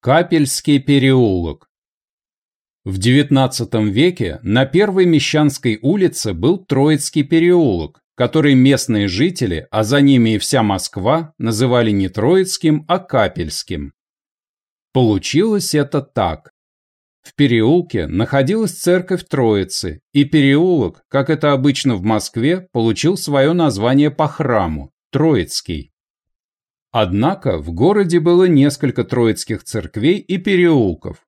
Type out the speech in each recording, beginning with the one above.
Капельский переулок. В XIX веке на Первой Мещанской улице был Троицкий переулок, который местные жители, а за ними и вся Москва, называли не Троицким, а Капельским. Получилось это так. В переулке находилась церковь Троицы, и переулок, как это обычно в Москве, получил свое название по храму – Троицкий. Однако в городе было несколько троицких церквей и переулков.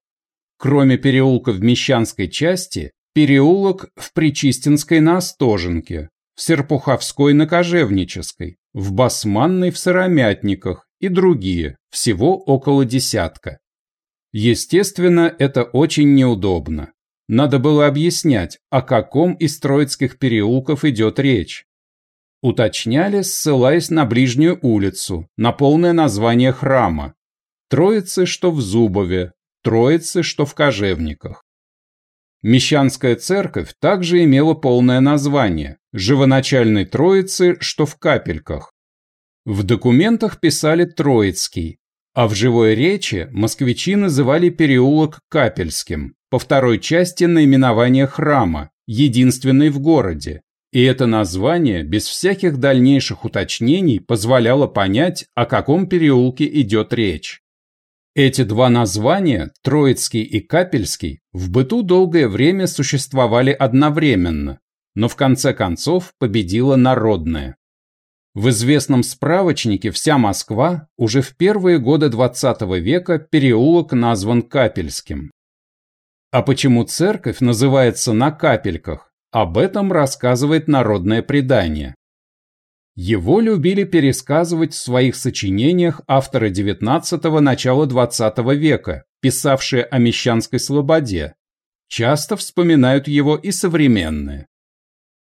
Кроме переулка в Мещанской части, переулок в Причистинской на Остоженке, в Серпуховской на Кожевнической, в Басманной в Сыромятниках и другие, всего около десятка. Естественно, это очень неудобно. Надо было объяснять, о каком из троицких переулков идет речь. Уточняли, ссылаясь на ближнюю улицу, на полное название храма. Троицы, что в Зубове, Троицы, что в Кожевниках. Мещанская церковь также имела полное название – Живоначальной Троицы, что в Капельках. В документах писали Троицкий, а в живой речи москвичи называли переулок Капельским, по второй части наименования храма, единственный в городе, и это название без всяких дальнейших уточнений позволяло понять, о каком переулке идет речь. Эти два названия, Троицкий и Капельский, в быту долгое время существовали одновременно, но в конце концов победила народная. В известном справочнике «Вся Москва» уже в первые годы XX века переулок назван Капельским. А почему церковь называется на Капельках, об этом рассказывает народное предание. Его любили пересказывать в своих сочинениях авторы XIX – начала XX века, писавшие о мещанской слободе. Часто вспоминают его и современные.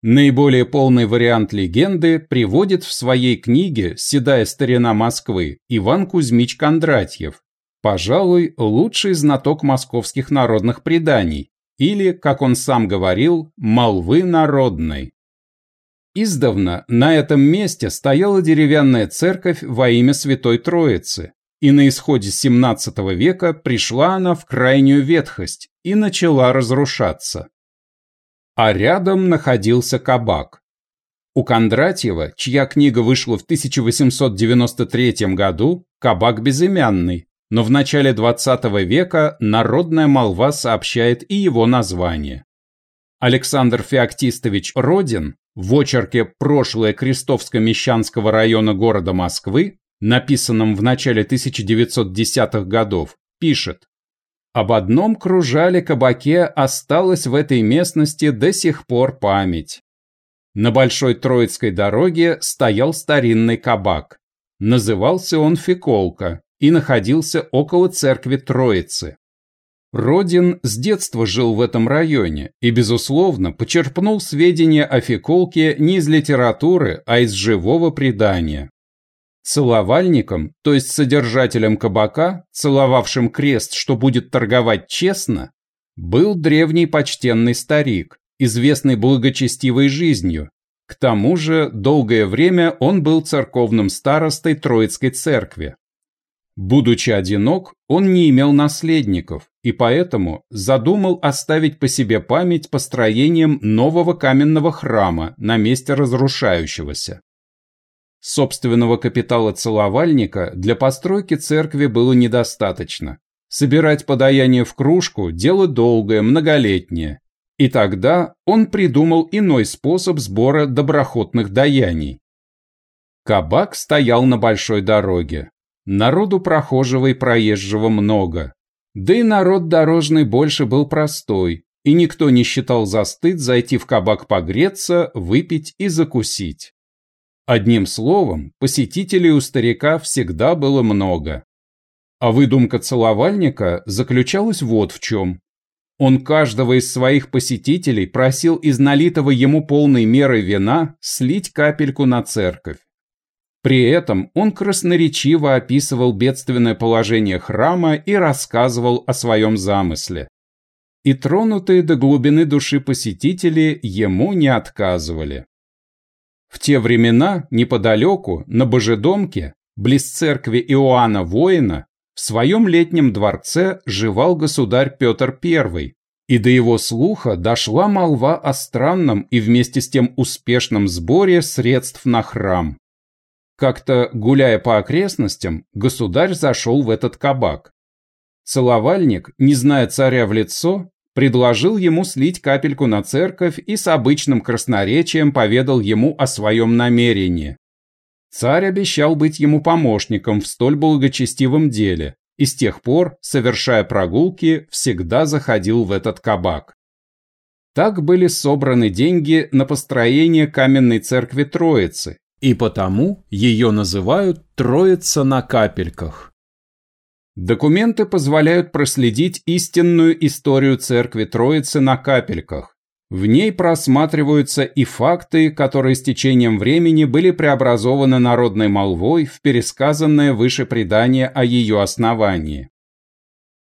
Наиболее полный вариант легенды приводит в своей книге «Седая старина Москвы» Иван Кузьмич Кондратьев, пожалуй, лучший знаток московских народных преданий, или, как он сам говорил, молвы народной. Издавна на этом месте стояла деревянная церковь во имя Святой Троицы, и на исходе XVII века пришла она в крайнюю ветхость и начала разрушаться. А рядом находился кабак. У Кондратьева, чья книга вышла в 1893 году, кабак безымянный, но в начале 20 века народная молва сообщает и его название. Александр Феоктистович Родин в очерке «Прошлое Крестовско-Мещанского района города Москвы», написанном в начале 1910-х годов, пишет «Об одном кружале кабаке осталась в этой местности до сих пор память. На Большой Троицкой дороге стоял старинный кабак. Назывался он Фиколка и находился около церкви Троицы. Родин с детства жил в этом районе и, безусловно, почерпнул сведения о Фиколке не из литературы, а из живого предания. Целовальником, то есть содержателем кабака, целовавшим крест, что будет торговать честно, был древний почтенный старик, известный благочестивой жизнью. К тому же, долгое время он был церковным старостой Троицкой церкви. Будучи одинок, он не имел наследников и поэтому задумал оставить по себе память построением нового каменного храма на месте разрушающегося. Собственного капитала целовальника для постройки церкви было недостаточно. Собирать подаяние в кружку – дело долгое, многолетнее. И тогда он придумал иной способ сбора доброхотных даяний. Кабак стоял на большой дороге. Народу прохожего и проезжего много. Да и народ дорожный больше был простой, и никто не считал за стыд зайти в кабак погреться, выпить и закусить. Одним словом, посетителей у старика всегда было много. А выдумка целовальника заключалась вот в чем. Он каждого из своих посетителей просил из налитого ему полной меры вина слить капельку на церковь. При этом он красноречиво описывал бедственное положение храма и рассказывал о своем замысле. И тронутые до глубины души посетители ему не отказывали. В те времена неподалеку, на Божедомке, близ церкви Иоанна Воина, в своем летнем дворце жевал государь Петр I, и до его слуха дошла молва о странном и вместе с тем успешном сборе средств на храм. Как-то, гуляя по окрестностям, государь зашел в этот кабак. Целовальник, не зная царя в лицо, предложил ему слить капельку на церковь и с обычным красноречием поведал ему о своем намерении. Царь обещал быть ему помощником в столь благочестивом деле, и с тех пор, совершая прогулки, всегда заходил в этот кабак. Так были собраны деньги на построение каменной церкви Троицы, и потому ее называют «Троица на капельках». Документы позволяют проследить истинную историю церкви Троицы на капельках. В ней просматриваются и факты, которые с течением времени были преобразованы народной молвой в пересказанное выше предание о ее основании.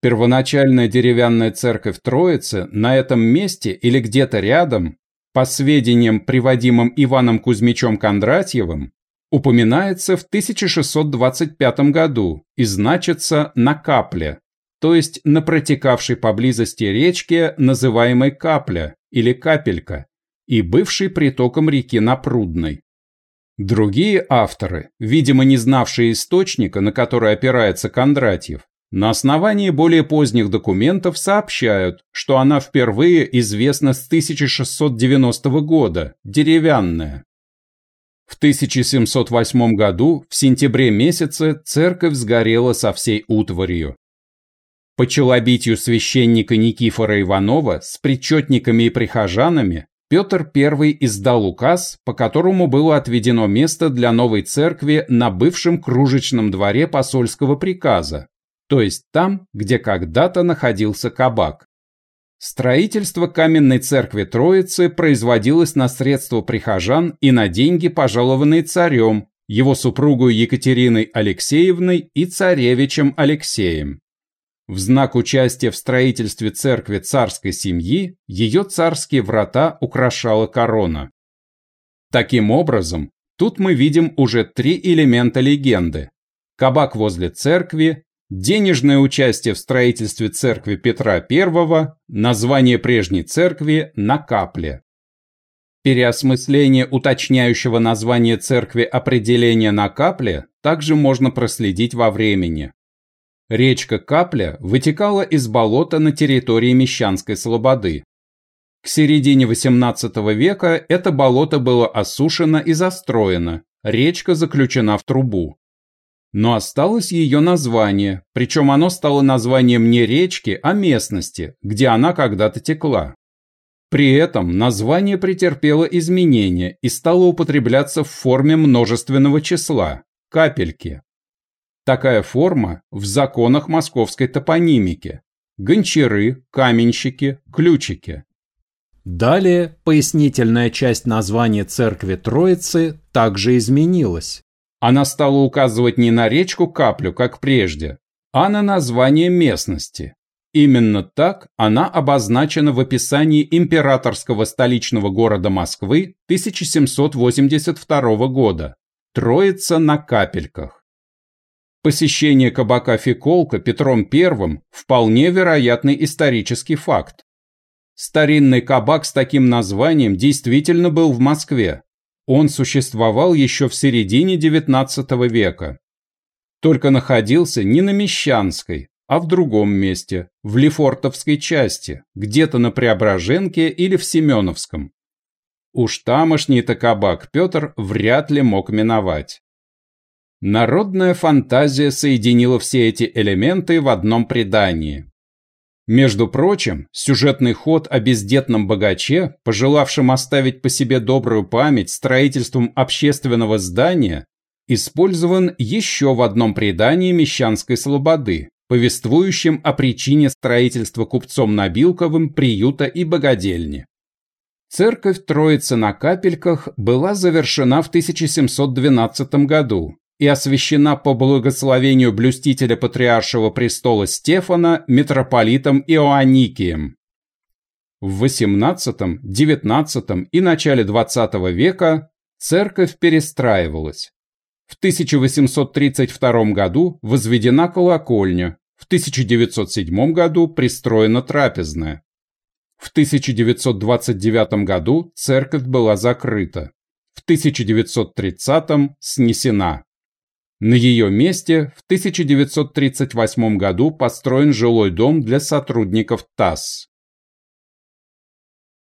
Первоначальная деревянная церковь Троицы на этом месте или где-то рядом по сведениям, приводимым Иваном Кузьмичем Кондратьевым, упоминается в 1625 году и значится на капле, то есть на протекавшей поблизости речке, называемой Капля или Капелька, и бывшей притоком реки Напрудной. Другие авторы, видимо не знавшие источника, на который опирается Кондратьев, на основании более поздних документов сообщают, что она впервые известна с 1690 года, деревянная. В 1708 году, в сентябре месяце, церковь сгорела со всей утварью. По челобитию священника Никифора Иванова с причетниками и прихожанами Петр I издал указ, по которому было отведено место для новой церкви на бывшем кружечном дворе посольского приказа, то есть там, где когда-то находился кабак. Строительство каменной церкви Троицы производилось на средства прихожан и на деньги, пожалованные царем, его супругой Екатериной Алексеевной и царевичем Алексеем. В знак участия в строительстве церкви царской семьи ее царские врата украшала корона. Таким образом, тут мы видим уже три элемента легенды. Кабак возле церкви, денежное участие в строительстве церкви Петра I, название прежней церкви на капле. Переосмысление уточняющего названия церкви определения на капле также можно проследить во времени. Речка Капля вытекала из болота на территории Мещанской Слободы. К середине XVIII века это болото было осушено и застроено, речка заключена в трубу но осталось ее название, причем оно стало названием не речки, а местности, где она когда-то текла. При этом название претерпело изменения и стало употребляться в форме множественного числа – капельки. Такая форма в законах московской топонимики – гончары, каменщики, ключики. Далее пояснительная часть названия церкви Троицы также изменилась. Она стала указывать не на речку Каплю, как прежде, а на название местности. Именно так она обозначена в описании императорского столичного города Москвы 1782 года «Троица на капельках». Посещение кабака Фиколка Петром I – вполне вероятный исторический факт. Старинный кабак с таким названием действительно был в Москве, он существовал еще в середине XIX века. Только находился не на Мещанской, а в другом месте, в Лефортовской части, где-то на Преображенке или в Семеновском. Уж тамошний-то Петр вряд ли мог миновать. Народная фантазия соединила все эти элементы в одном предании. Между прочим, сюжетный ход о бездетном богаче, пожелавшем оставить по себе добрую память строительством общественного здания, использован еще в одном предании Мещанской Слободы, повествующем о причине строительства купцом Набилковым приюта и богадельни. Церковь Троицы на Капельках была завершена в 1712 году, и освящена по благословению блюстителя патриаршего престола Стефана митрополитом Иоанникием. В XVIII, XIX и начале XX века церковь перестраивалась. В 1832 году возведена колокольня, в 1907 году пристроена трапезная. В 1929 году церковь была закрыта, в 1930 снесена. На ее месте в 1938 году построен жилой дом для сотрудников ТАСС.